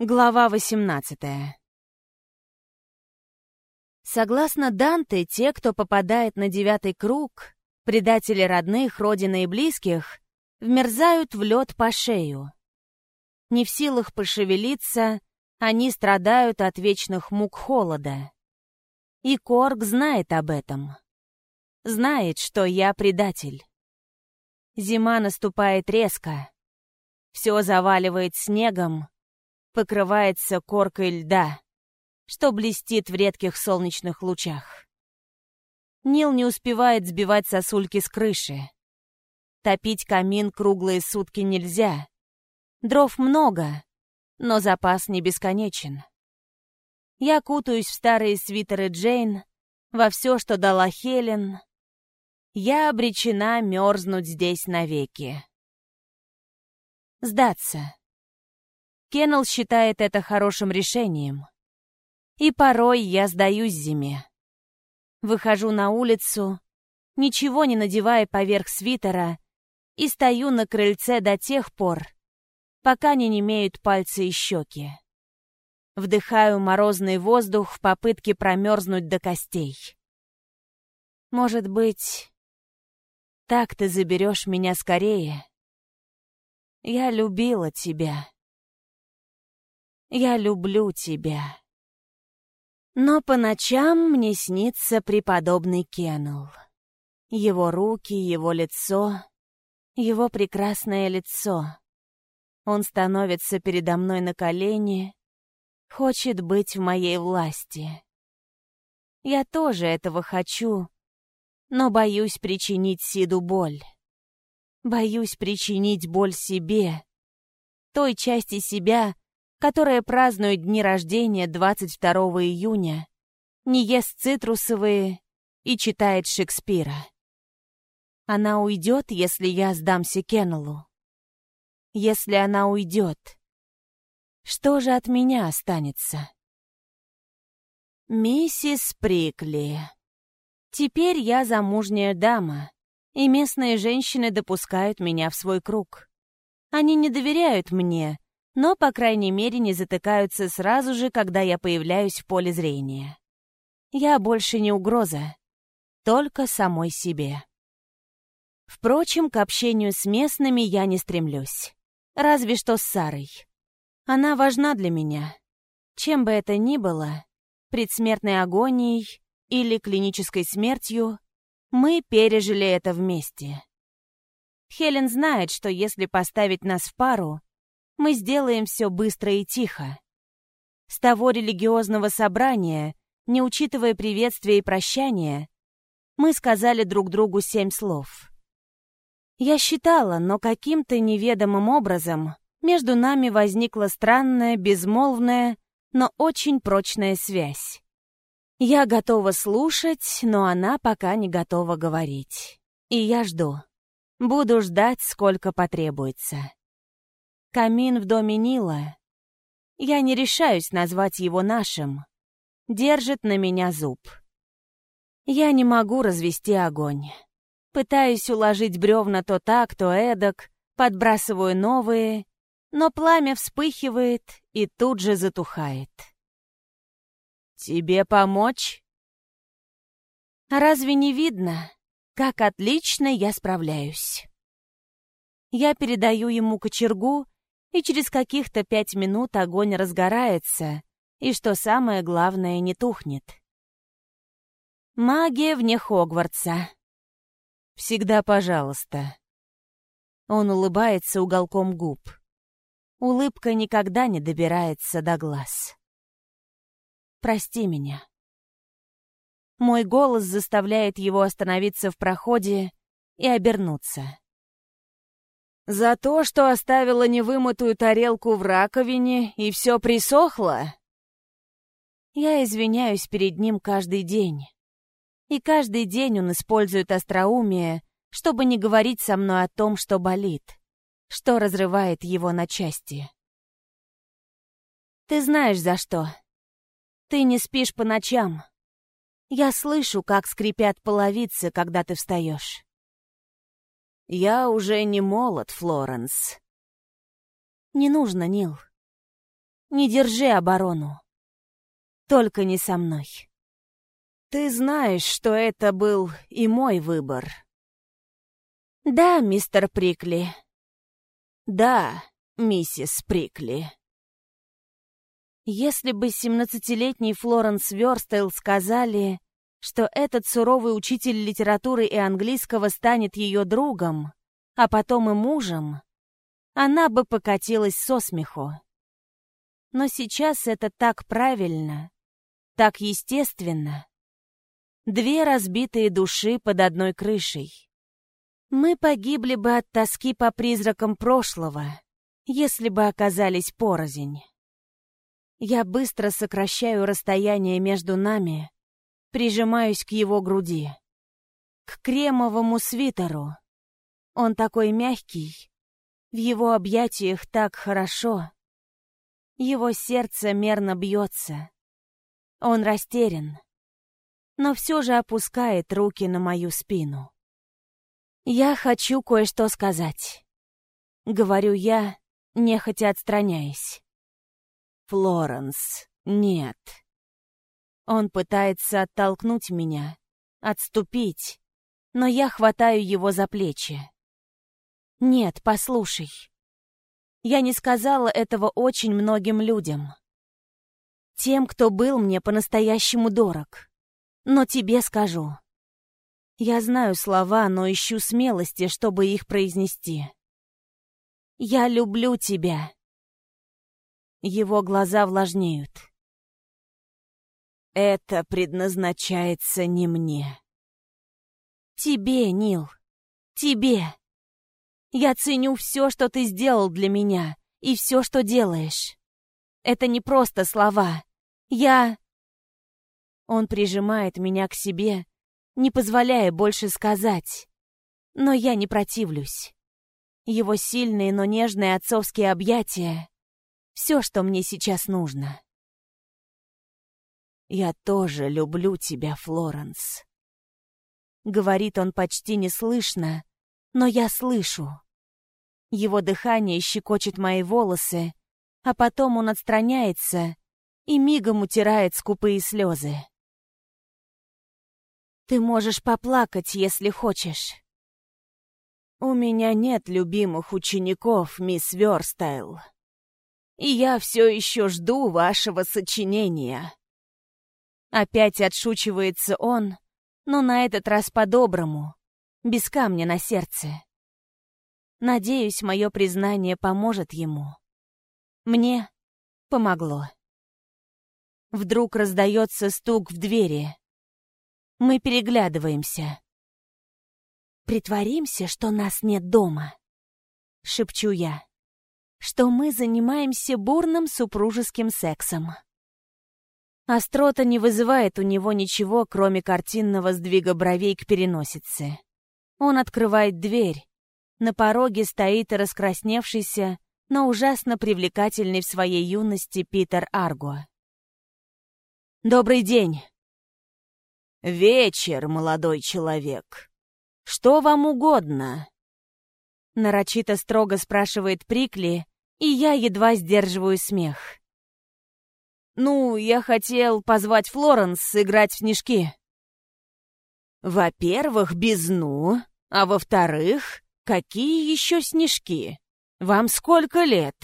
Глава 18 Согласно Данте, те, кто попадает на девятый круг, предатели родных, родины и близких, вмерзают в лед по шею. Не в силах пошевелиться, они страдают от вечных мук холода. И Корг знает об этом. Знает, что я предатель. Зима наступает резко. Все заваливает снегом, покрывается коркой льда, что блестит в редких солнечных лучах. Нил не успевает сбивать сосульки с крыши. Топить камин круглые сутки нельзя. Дров много, но запас не бесконечен. Я кутаюсь в старые свитеры Джейн, во все, что дала Хелен. Я обречена мерзнуть здесь навеки. Сдаться. Кеннел считает это хорошим решением. И порой я сдаюсь зиме. Выхожу на улицу, ничего не надевая поверх свитера, и стою на крыльце до тех пор, пока не немеют пальцы и щеки. Вдыхаю морозный воздух в попытке промерзнуть до костей. Может быть, так ты заберешь меня скорее? Я любила тебя. Я люблю тебя. Но по ночам мне снится преподобный Кеннел. Его руки, его лицо, его прекрасное лицо. Он становится передо мной на колени, хочет быть в моей власти. Я тоже этого хочу, но боюсь причинить Сиду боль. Боюсь причинить боль себе, той части себя, которая празднует дни рождения 22 июня, не ест цитрусовые и читает Шекспира. Она уйдет, если я сдамся Кеннеллу. Если она уйдет, что же от меня останется? Миссис Прикли. Теперь я замужняя дама, и местные женщины допускают меня в свой круг. Они не доверяют мне, но, по крайней мере, не затыкаются сразу же, когда я появляюсь в поле зрения. Я больше не угроза, только самой себе. Впрочем, к общению с местными я не стремлюсь. Разве что с Сарой. Она важна для меня. Чем бы это ни было, предсмертной агонией или клинической смертью, мы пережили это вместе. Хелен знает, что если поставить нас в пару, мы сделаем все быстро и тихо. С того религиозного собрания, не учитывая приветствия и прощания, мы сказали друг другу семь слов. Я считала, но каким-то неведомым образом между нами возникла странная, безмолвная, но очень прочная связь. Я готова слушать, но она пока не готова говорить. И я жду. Буду ждать, сколько потребуется. Камин в доме Нила. Я не решаюсь назвать его нашим. Держит на меня зуб. Я не могу развести огонь. Пытаюсь уложить бревна то так, то эдак, подбрасываю новые, но пламя вспыхивает и тут же затухает. «Тебе помочь?» «Разве не видно, как отлично я справляюсь?» Я передаю ему кочергу и через каких-то пять минут огонь разгорается, и, что самое главное, не тухнет. Магия вне Хогвартса. Всегда пожалуйста. Он улыбается уголком губ. Улыбка никогда не добирается до глаз. Прости меня. Мой голос заставляет его остановиться в проходе и обернуться. За то, что оставила невымытую тарелку в раковине и все присохло? Я извиняюсь перед ним каждый день. И каждый день он использует остроумие, чтобы не говорить со мной о том, что болит, что разрывает его на части. Ты знаешь за что. Ты не спишь по ночам. Я слышу, как скрипят половицы, когда ты встаешь. «Я уже не молод, Флоренс». «Не нужно, Нил. не держи оборону. Только не со мной. Ты знаешь, что это был и мой выбор. Да, мистер Прикли. Да, миссис Прикли. Если бы семнадцатилетний Флоренс Вёрстейл сказали, что этот суровый учитель литературы и английского станет ее другом, а потом и мужем, она бы покатилась со смеху. Но сейчас это так правильно, так естественно. Две разбитые души под одной крышей. Мы погибли бы от тоски по призракам прошлого, если бы оказались порознь. Я быстро сокращаю расстояние между нами, прижимаюсь к его груди, к кремовому свитеру. Он такой мягкий, в его объятиях так хорошо. Его сердце мерно бьется. Он растерян, но все же опускает руки на мою спину. «Я хочу кое-что сказать», — говорю я, нехотя отстраняясь. «Флоренс, нет». Он пытается оттолкнуть меня, отступить, но я хватаю его за плечи. «Нет, послушай. Я не сказала этого очень многим людям. Тем, кто был мне по-настоящему дорог. Но тебе скажу. Я знаю слова, но ищу смелости, чтобы их произнести. Я люблю тебя. Его глаза влажнеют. Это предназначается не мне. Тебе, Нил. Тебе. Я ценю все, что ты сделал для меня, и все, что делаешь. Это не просто слова. Я... Он прижимает меня к себе, не позволяя больше сказать. Но я не противлюсь. Его сильные, но нежные отцовские объятия — все, что мне сейчас нужно. «Я тоже люблю тебя, Флоренс», — говорит он почти неслышно, но я слышу. Его дыхание щекочет мои волосы, а потом он отстраняется и мигом утирает скупые слезы. Ты можешь поплакать, если хочешь. У меня нет любимых учеников, мисс Верстайл. И я все еще жду вашего сочинения. Опять отшучивается он, но на этот раз по-доброму, без камня на сердце. Надеюсь, мое признание поможет ему. Мне помогло. Вдруг раздается стук в двери. Мы переглядываемся. «Притворимся, что нас нет дома», — шепчу я, «что мы занимаемся бурным супружеским сексом». Острота не вызывает у него ничего, кроме картинного сдвига бровей к переносице. Он открывает дверь. На пороге стоит раскрасневшийся, но ужасно привлекательный в своей юности Питер Арго. «Добрый день!» «Вечер, молодой человек. Что вам угодно?» Нарочито строго спрашивает Прикли, и я едва сдерживаю смех. Ну, я хотел позвать Флоренс сыграть в снежки. Во-первых, без «ну», а во-вторых, какие еще снежки? Вам сколько лет?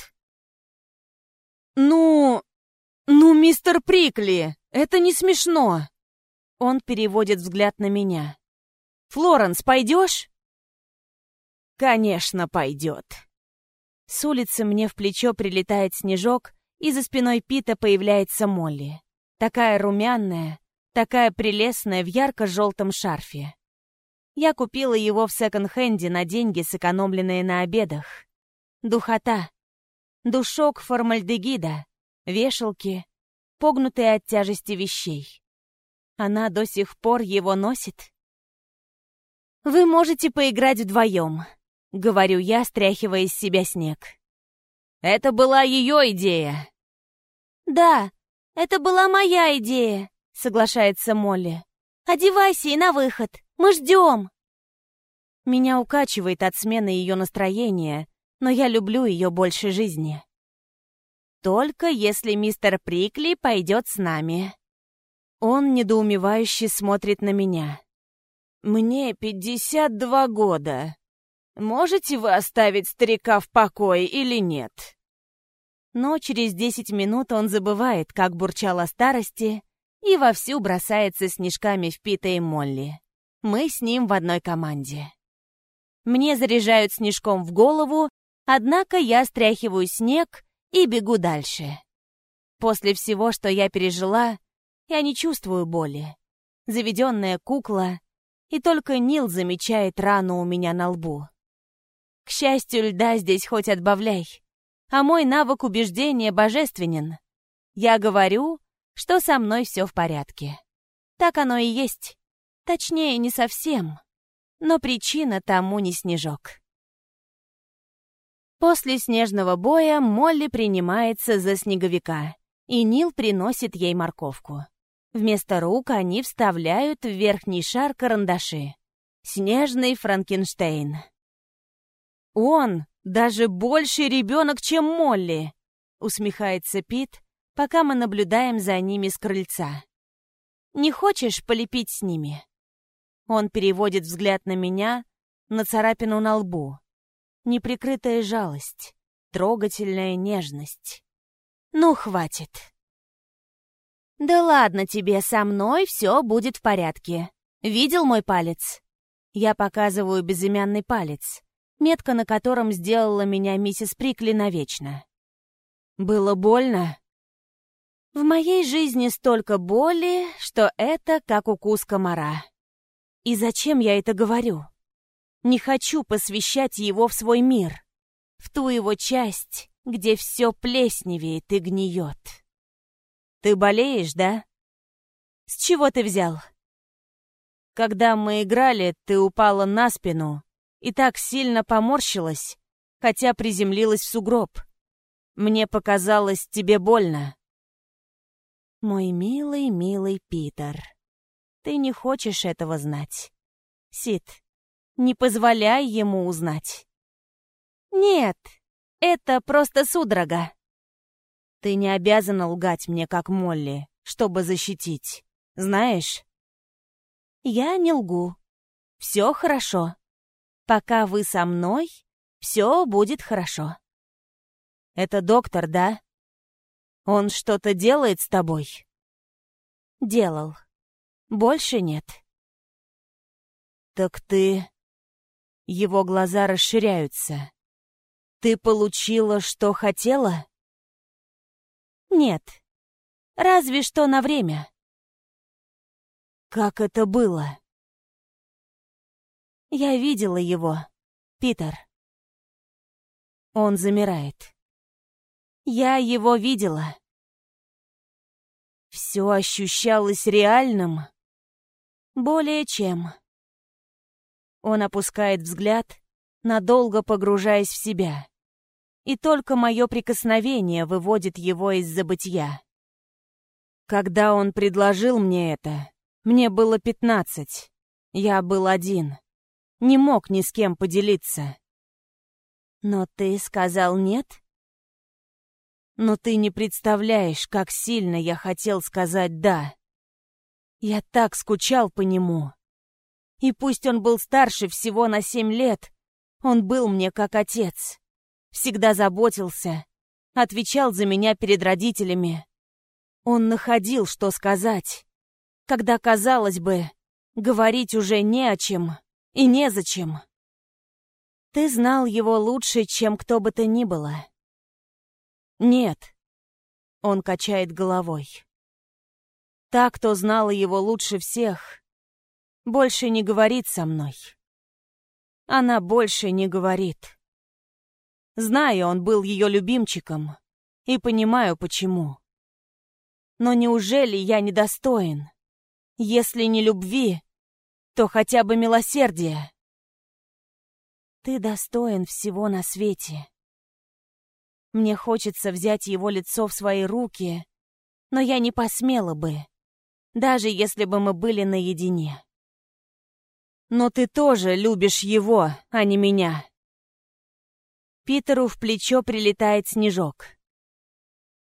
Ну, ну, мистер Прикли, это не смешно. Он переводит взгляд на меня. Флоренс, пойдешь? Конечно, пойдет. С улицы мне в плечо прилетает снежок, и за спиной Пита появляется Молли. Такая румяная, такая прелестная в ярко-желтом шарфе. Я купила его в секонд-хенде на деньги, сэкономленные на обедах. Духота. Душок формальдегида. Вешалки. Погнутые от тяжести вещей. Она до сих пор его носит. «Вы можете поиграть вдвоем», — говорю я, стряхивая из себя снег. «Это была ее идея», «Да, это была моя идея», — соглашается Молли. «Одевайся и на выход. Мы ждем». Меня укачивает от смены ее настроения, но я люблю ее больше жизни. Только если мистер Прикли пойдет с нами. Он недоумевающе смотрит на меня. «Мне 52 года. Можете вы оставить старика в покое или нет?» Но через 10 минут он забывает, как бурчал о старости, и вовсю бросается снежками в Пита и Молли. Мы с ним в одной команде. Мне заряжают снежком в голову, однако я стряхиваю снег и бегу дальше. После всего, что я пережила, я не чувствую боли. Заведенная кукла, и только Нил замечает рану у меня на лбу. К счастью, льда здесь хоть отбавляй, а мой навык убеждения божественен. Я говорю, что со мной все в порядке. Так оно и есть. Точнее, не совсем но причина тому не снежок. После снежного боя Молли принимается за снеговика, и Нил приносит ей морковку. Вместо рук они вставляют в верхний шар карандаши. Снежный Франкенштейн. «Он даже больше ребенок, чем Молли!» усмехается Пит, пока мы наблюдаем за ними с крыльца. «Не хочешь полепить с ними?» Он переводит взгляд на меня, на царапину на лбу. Неприкрытая жалость, трогательная нежность. Ну, хватит. Да ладно тебе, со мной все будет в порядке. Видел мой палец? Я показываю безымянный палец, метка на котором сделала меня миссис Прикли навечно. Было больно? В моей жизни столько боли, что это как укус комара. И зачем я это говорю? Не хочу посвящать его в свой мир, в ту его часть, где все плесневеет и гниет. Ты болеешь, да? С чего ты взял? Когда мы играли, ты упала на спину и так сильно поморщилась, хотя приземлилась в сугроб. Мне показалось тебе больно. Мой милый, милый Питер. Ты не хочешь этого знать. Сид, не позволяй ему узнать. Нет, это просто судорога. Ты не обязана лгать мне, как Молли, чтобы защитить. Знаешь? Я не лгу. Все хорошо. Пока вы со мной, все будет хорошо. Это доктор, да? Он что-то делает с тобой? Делал. Больше нет. Так ты... Его глаза расширяются. Ты получила, что хотела? Нет. Разве что на время. Как это было? Я видела его, Питер. Он замирает. Я его видела. Все ощущалось реальным. Более чем. Он опускает взгляд, надолго погружаясь в себя. И только мое прикосновение выводит его из забытья. Когда он предложил мне это, мне было пятнадцать. Я был один. Не мог ни с кем поделиться. Но ты сказал нет? Но ты не представляешь, как сильно я хотел сказать «да». Я так скучал по нему. И пусть он был старше всего на семь лет, он был мне как отец. Всегда заботился, отвечал за меня перед родителями. Он находил, что сказать, когда, казалось бы, говорить уже не о чем и незачем. Ты знал его лучше, чем кто бы то ни было. Нет. Он качает головой. Та, кто знала его лучше всех, больше не говорит со мной. Она больше не говорит. Знаю, он был ее любимчиком, и понимаю, почему. Но неужели я недостоин? Если не любви, то хотя бы милосердия. Ты достоин всего на свете. Мне хочется взять его лицо в свои руки, но я не посмела бы даже если бы мы были наедине. Но ты тоже любишь его, а не меня. Питеру в плечо прилетает снежок.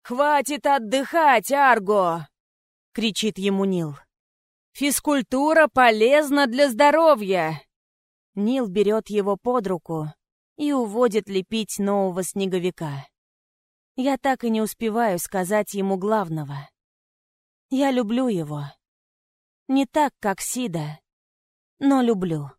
«Хватит отдыхать, Арго!» — кричит ему Нил. «Физкультура полезна для здоровья!» Нил берет его под руку и уводит лепить нового снеговика. Я так и не успеваю сказать ему главного. Я люблю его. Не так, как Сида, но люблю.